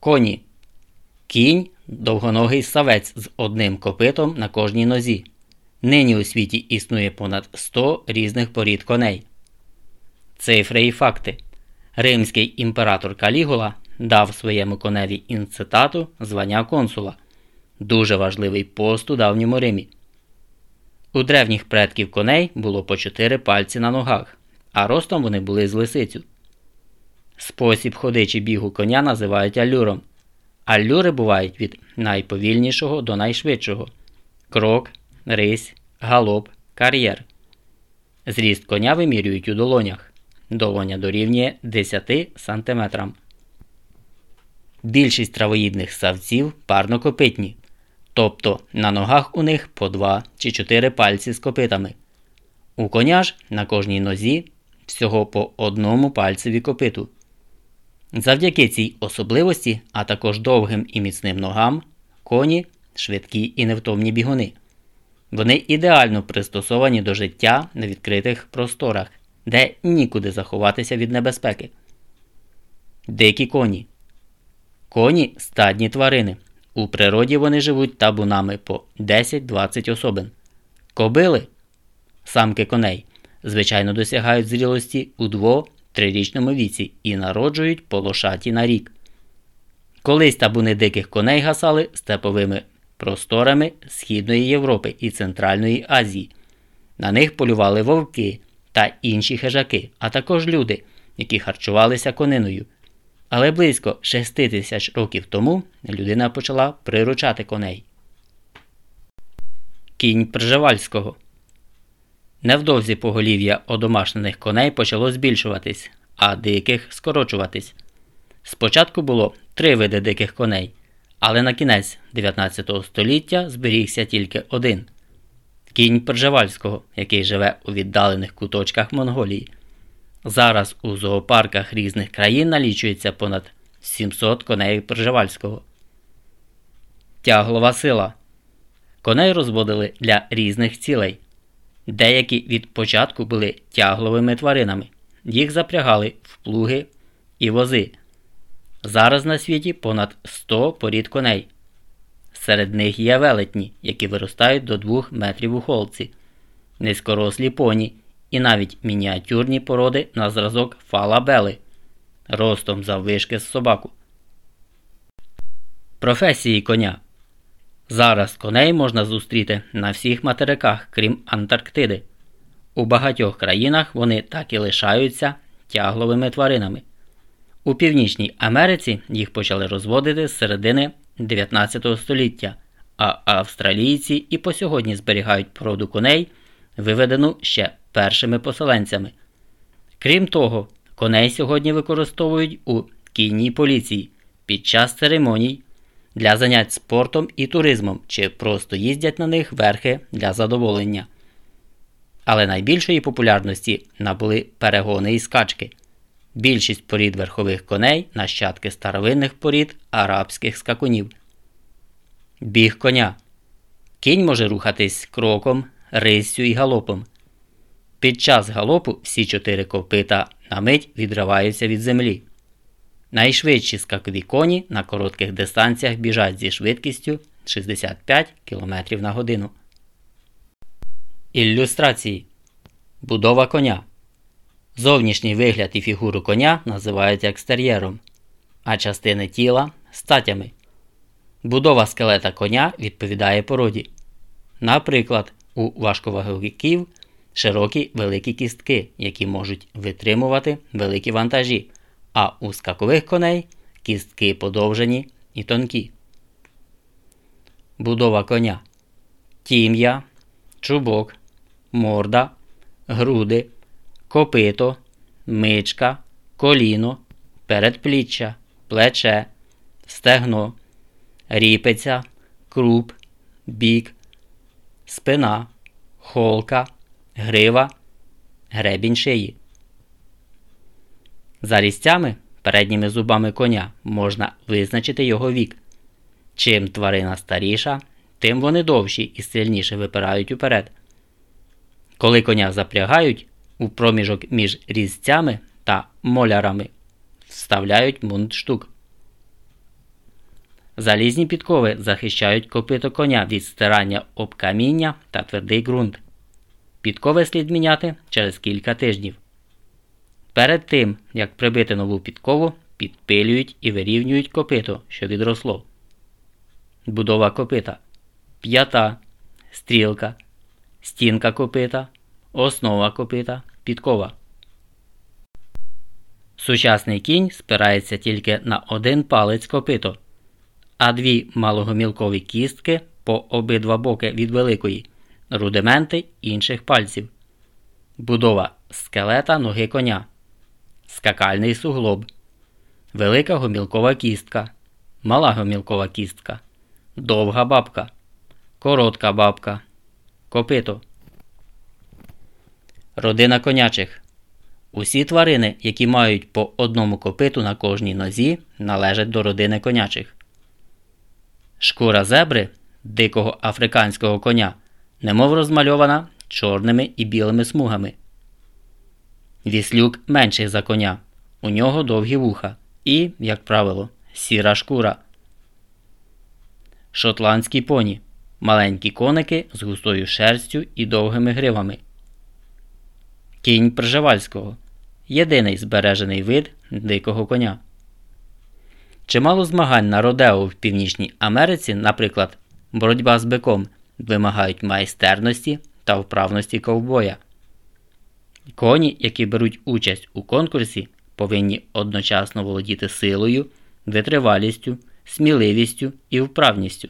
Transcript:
Коні. Кінь довгоногий савець з одним копитом на кожній нозі. Нині у світі існує понад 100 різних порід коней. Цифри і факти. Римський імператор Калігула дав своєму коневі інцитату звання консула. Дуже важливий пост у давньому Римі. У древніх предків коней було по чотири пальці на ногах, а ростом вони були з лисицю. Спосіб ходичі бігу коня називають алюром. Алюри бувають від найповільнішого до найшвидшого крок, рись, галоп, кар'єр. Зріст коня вимірюють у долонях. Долоня дорівнює 10 см. Більшість травоїдних савців парнокопитні, тобто на ногах у них по 2 чи 4 пальці з копитами. У коня ж на кожній нозі всього по одному пальцеві копиту. Завдяки цій особливості, а також довгим і міцним ногам, коні швидкі і невтомні бігуни. Вони ідеально пристосовані до життя на відкритих просторах, де нікуди заховатися від небезпеки. Дикі коні. Коні стадні тварини. У природі вони живуть табунами по 10-20 особин. Кобили, самки коней, звичайно досягають зрілості у 2-3річному віці і народжують полошаті на рік. Колись табуни диких коней гасали степовими просторами Східної Європи і Центральної Азії. На них полювали вовки та інші хижаки, а також люди, які харчувалися кониною. Але близько 6 тисяч років тому людина почала приручати коней. Кінь Пржевальського Невдовзі поголів'я одомашнених коней почало збільшуватись, а диких скорочуватись. Спочатку було три види диких коней, але на кінець 19 століття зберігся тільки один кінь Пржевальського, який живе у віддалених куточках Монголії. Зараз у зоопарках різних країн налічується понад 700 коней Пржевальського. Тяглова сила. Коней розводили для різних цілей. Деякі від початку були тягловими тваринами. Їх запрягали в плуги і вози. Зараз на світі понад 100 порід коней. Серед них є велетні, які виростають до 2 метрів у холці, низькорослі поні і навіть мініатюрні породи на зразок фалабели ростом заввишки з собаку. Професії коня. Зараз коней можна зустріти на всіх материках, крім Антарктиди. У багатьох країнах вони так і лишаються тягловими тваринами. У Північній Америці їх почали розводити з середини 19 століття, а австралійці і по сьогодні зберігають породу коней, виведену ще першими поселенцями. Крім того, коней сьогодні використовують у кінній поліції під час церемоній для занять спортом і туризмом чи просто їздять на них верхи для задоволення. Але найбільшої популярності набули перегони і скачки. Більшість порід верхових коней нащадки старовинних порід арабських скакунів. Біг коня. Кінь може рухатись кроком, риссю і галопом. Під час галопу всі чотири копита на мить відриваються від землі. Найшвидші скакові коні на коротких дистанціях біжать зі швидкістю 65 км на годину. Ілюстрації Будова коня. Зовнішній вигляд і фігуру коня називають екстер'єром, а частини тіла статями. Будова скелета коня відповідає породі. Наприклад, у важковаговиків широкі великі кістки, які можуть витримувати великі вантажі, а у скакових коней кістки подовжені і тонкі. Будова коня. Тім'я, чубок, морда, груди копито, мичка, коліно, передпліччя, плече, стегно, ріпеця, круп, бік, спина, холка, грива, гребінь шиї. За різцями передніми зубами коня можна визначити його вік. Чим тварина старіша, тим вони довші і сильніше випирають уперед. Коли коня запрягають, у проміжок між різцями та молярами вставляють мундштук. Залізні підкови захищають копито коня від стирання об каміння та твердий ґрунт. Підкови слід міняти через кілька тижнів. Перед тим, як прибити нову підкову, підпилюють і вирівнюють копито, що відросло. Будова копита. П'ята, стрілка, стінка копита, основа копита, підкова. Сучасний кінь спирається тільки на один палець копито, а дві малогомілкові кістки по обидва боки від великої, рудименти інших пальців. Будова скелета ноги коня, скакальний суглоб, велика гомілкова кістка, мала гомілкова кістка, довга бабка, коротка бабка, копито. Родина конячих. Усі тварини, які мають по одному копиту на кожній нозі, належать до родини конячих. Шкура зебри дикого африканського коня, немов розмальована чорними і білими смугами. Віслюк менший за коня. У нього довгі вуха і, як правило, сіра шкура. Шотландські поні маленькі коники з густою шерстю і довгими гривами. Кінь Пржевальського єдиний збережений вид дикого коня. Чимало змагань на Родео в Північній Америці, наприклад, боротьба з биком, вимагають майстерності та вправності ковбоя. Коні, які беруть участь у конкурсі, повинні одночасно володіти силою, витривалістю, сміливістю і вправністю.